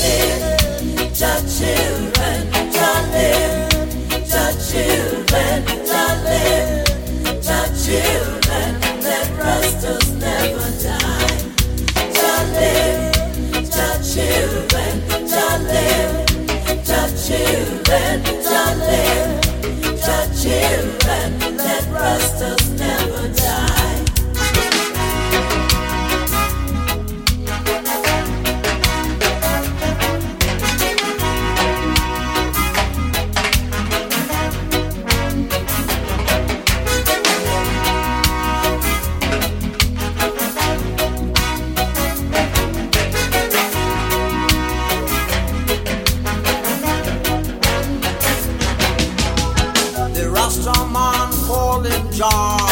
Jah someone calling John.